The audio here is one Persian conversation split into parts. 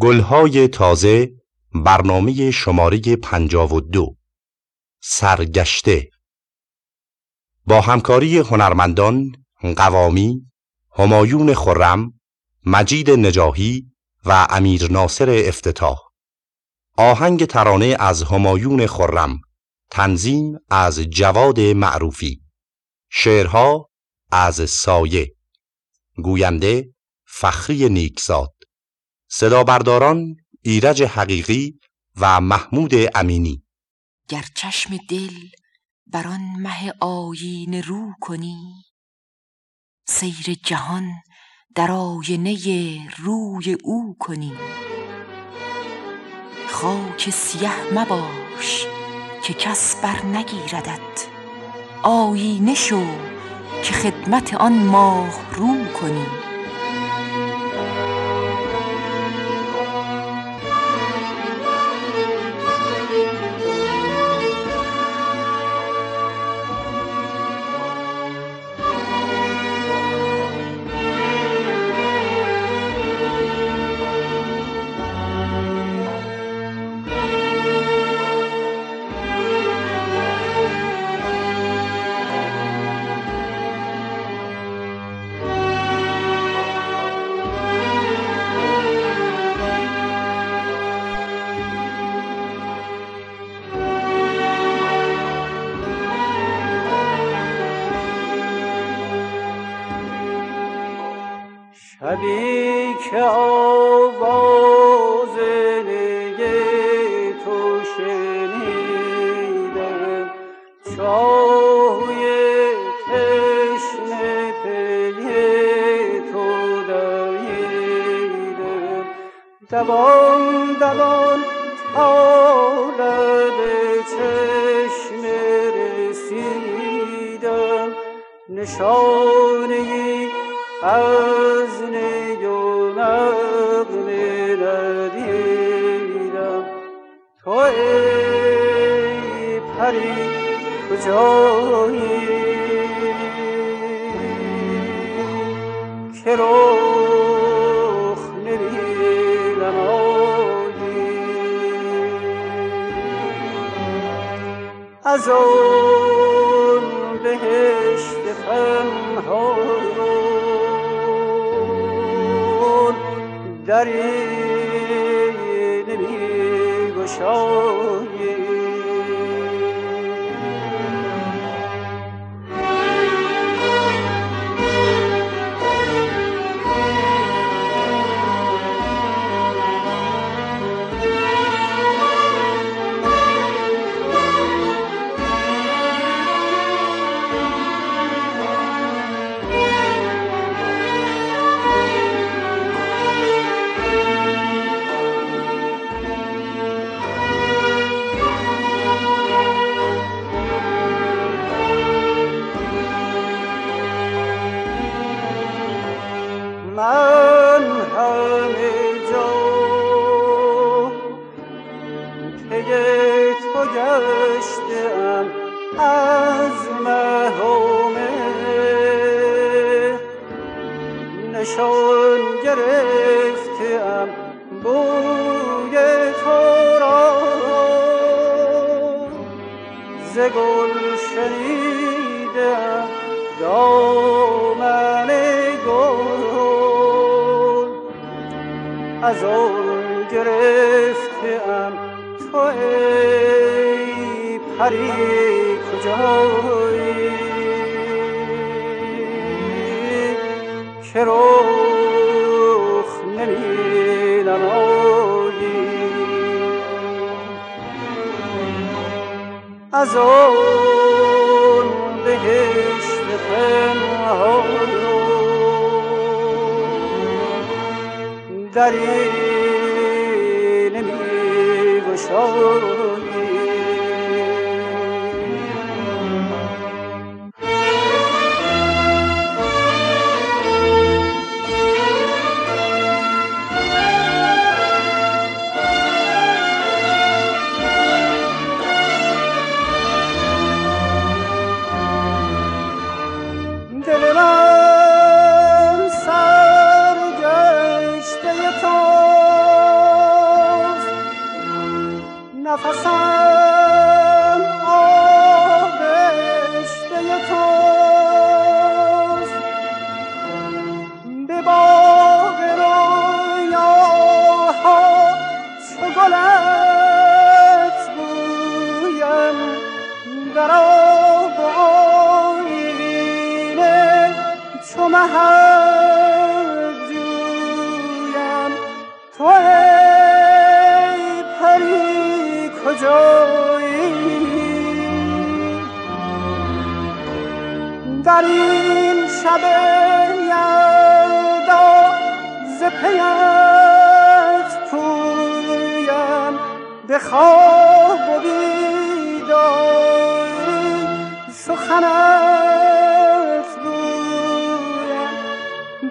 گلهای تازه برنامه شماره دو. سرگشته. با همکاری هنرمندان قوامی همایون خرم مجید نجاهی و امیر ناصر افتتاح. آهنگ ترانه از همایون خرم. تنظیم از جواد معروفی. شعرها از سایه. گوینده فخری نیکزاد. صدا برداران ایرج حقیقی و محمود امینی. گر چشم دل بر آن مه آیین رو کنی سیر جهان در آینه روی او کنی. خاک سیه مباش که کس بر نگیردد آیینه شو که خدمت آن ماه رو کنی. شبی که آواز نگه تو شنیدم چاهوی تشنه پی تو دویدم. دوان دوان تا لب چشم رسیدم. نشانه از کجایی که رخ نمایی از آن بهشت پنهان دری نمی گشایی رخ نمی نمایی از آن بهشت پنهان دری نمی کجایی nafasa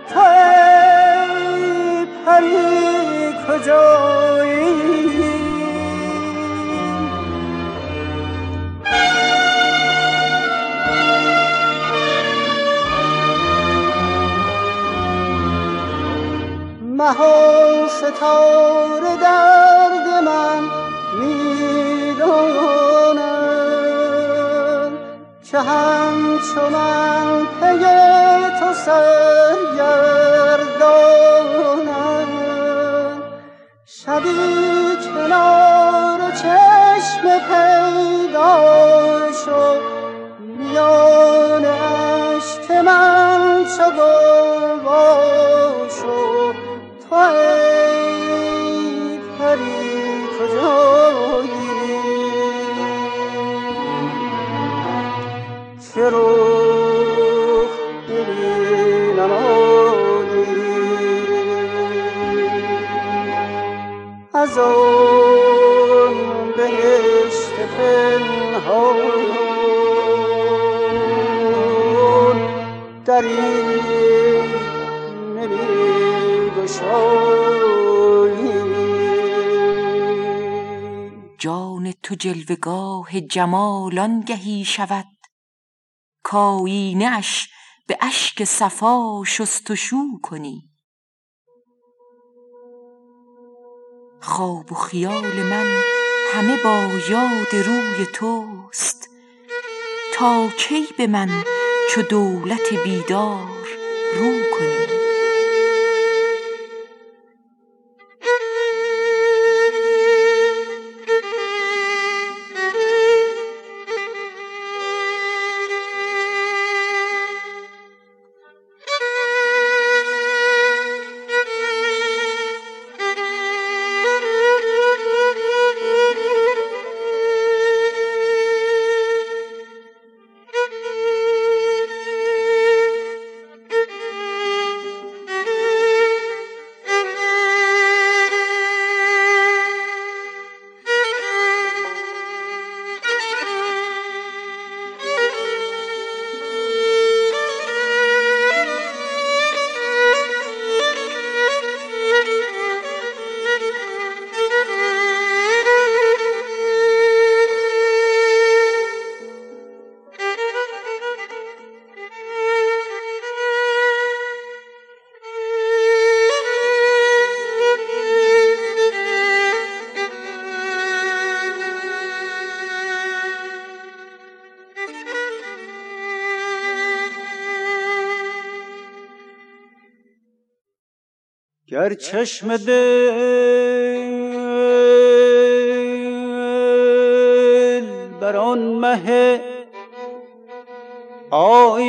تو ای پری کجایی؟ مها ستاره درد که همچو من پی تو سرگردانم شبی کنار چشم پیدا شد میان عشق من چو شد تو جلوگاه جمال آنگهی شود. کآیینه اش به اشک صفا شستشو کنی. خواب و خیال من همه با یاد روی توست. تا کی به من چو دولت بیدار رو کنی؟ گر چشم دل. بر آن مه آینه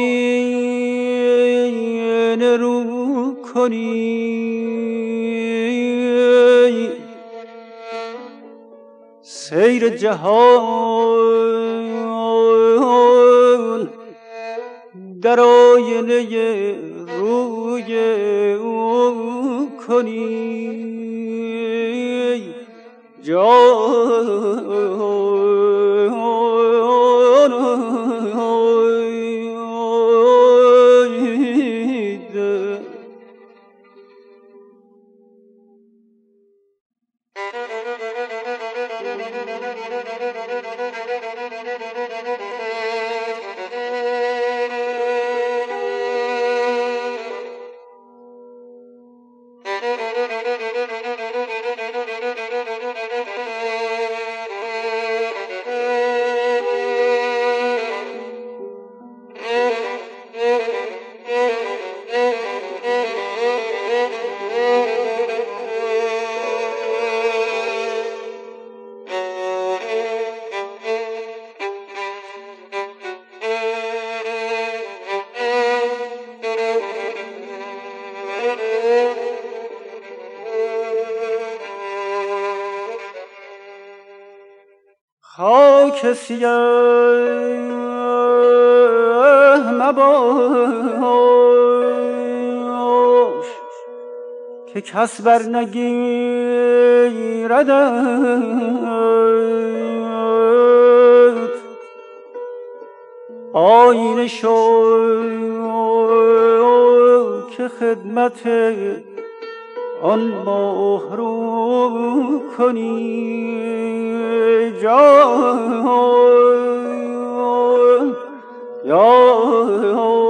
رو کنی. سیر جهان در آینه روی کنی. خاک سیه مباش که کس بر نگیردت آینه شو که خدمت آن ماه رو کنی جان. یا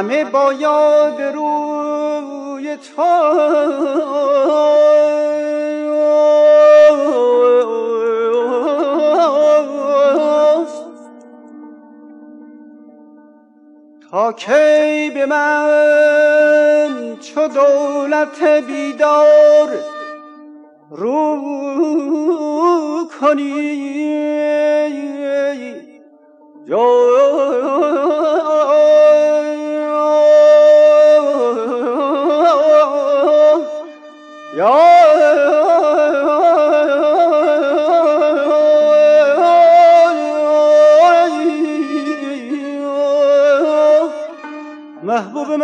همه با یاد روی تو. تا کی به من چو دولت بیدار رو کنی؟ من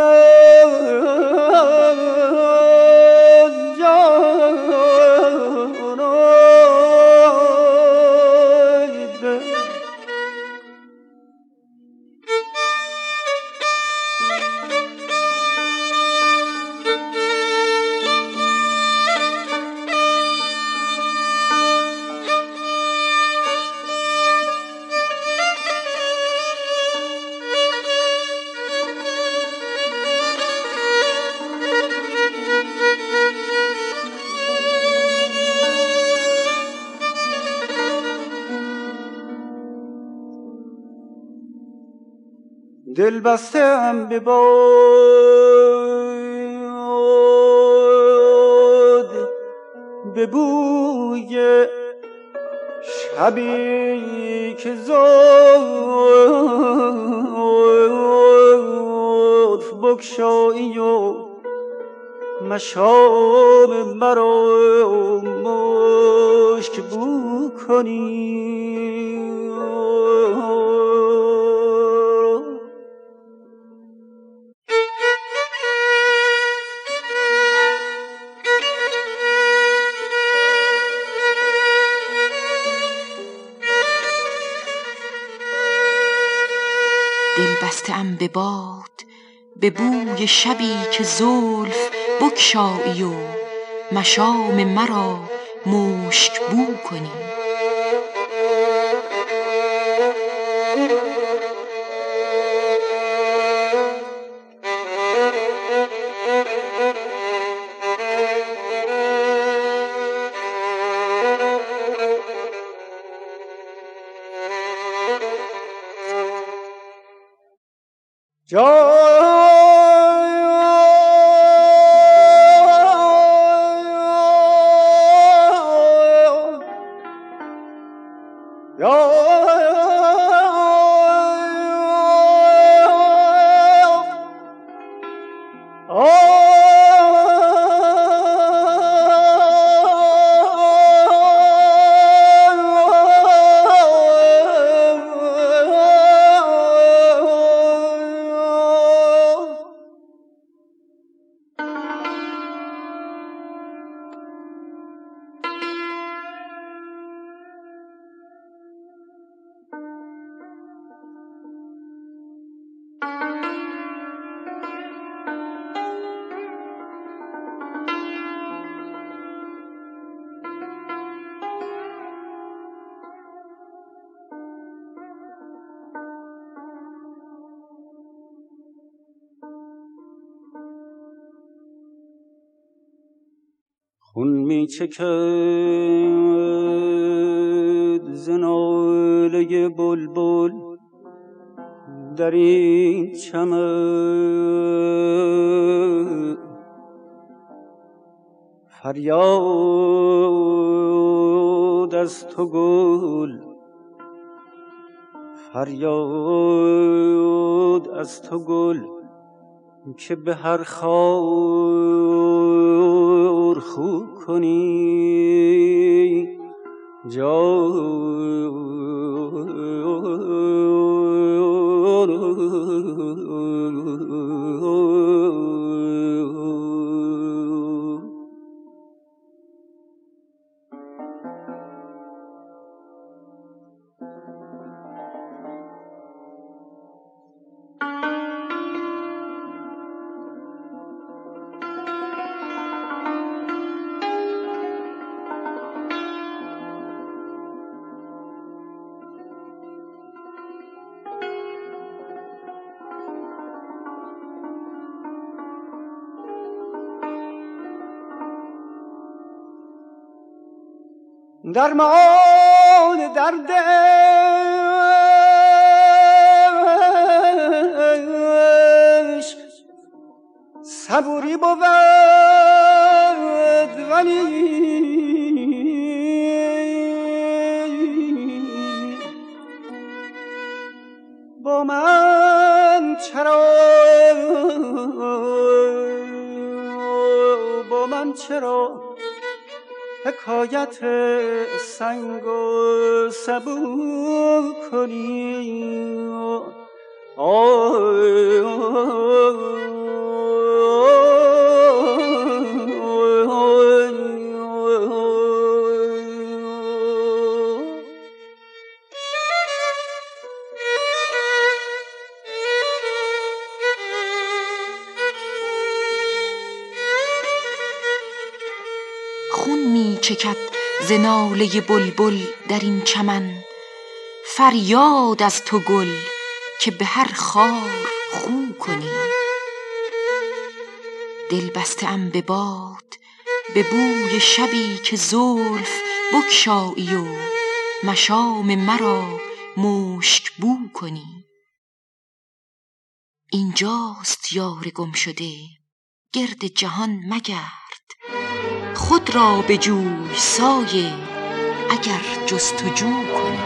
دل بسته ام به باد. به بوی شبی که زلف بکشایی و مشام مرا مشک بو کنی به باد به بوی شبی که زلف بکشایی و مشام مرا مشک بو کنی. Joy. چکد زناله بلبل در این چمن. فریاد از تو گل فریاد از تو گل که به هر خار خوب کنی. جان درمان درد. صبوری بود ولی با من چرا؟ با من چرا؟ حکایت سنگ و سبو کنی. چکد ز ناله بلبل در این چمن فریاد از تو گل که به هر خار خو کنی. دل بسته ام به باد به بوی شبی که زلف بگشایی و مشام مرا مشک بو کنی. اینجاست یار گم شده گرد جهان مگرد خود را بجوی سایه اگر جستجو کنی.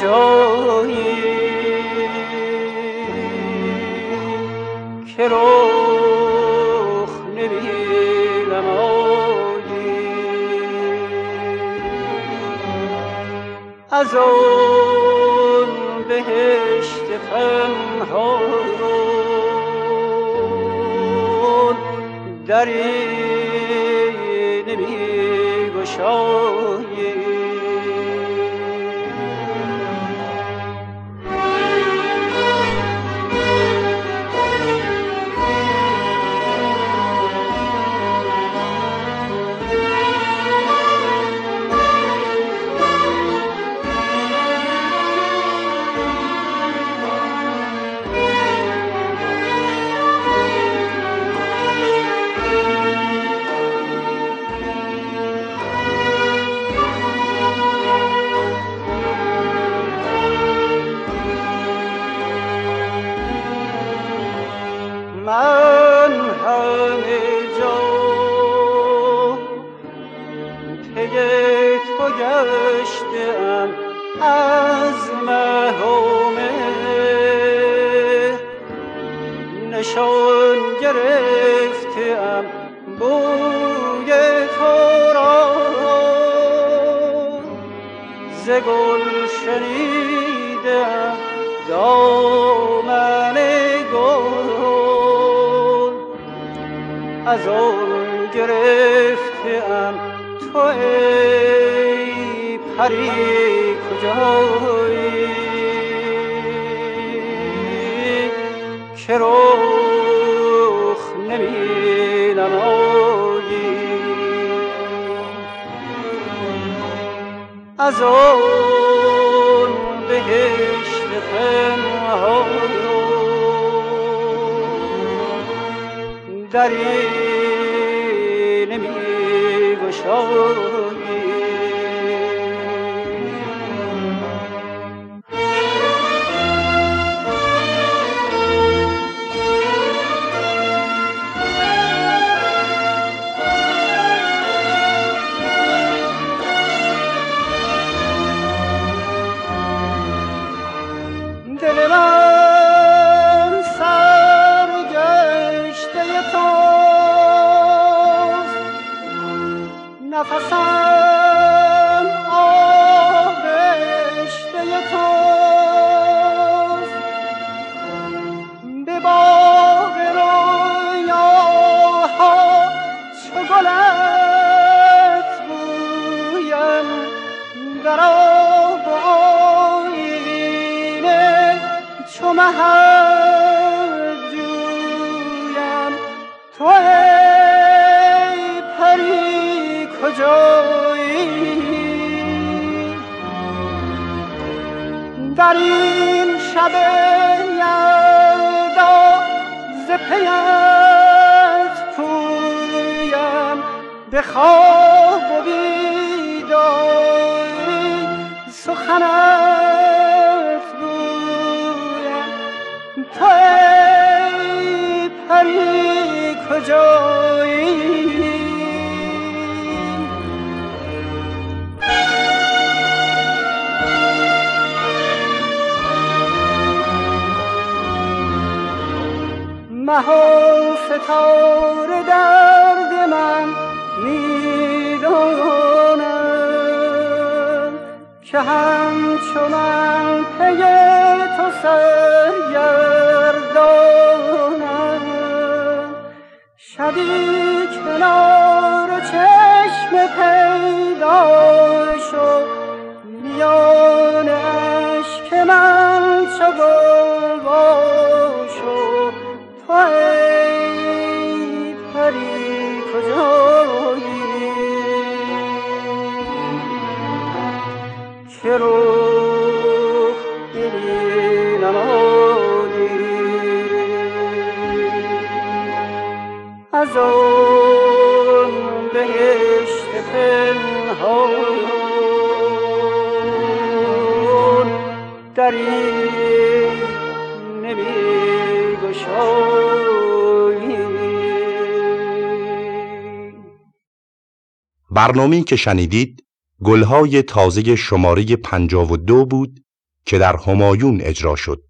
کجایی که پری کجایی که رخ نمی نمایی از اون بهشت پنهان دری نمی گشایی در این شب یلدا ز پیت پویم به ماه ستاره درد من می‌دانم که همچو من پی تو سرگردانم شبی کنار چشم پیدا شد میان عشق من چو برنامه که شنیدید گلهای تازه شماره 52 بود که در همایون اجرا شد.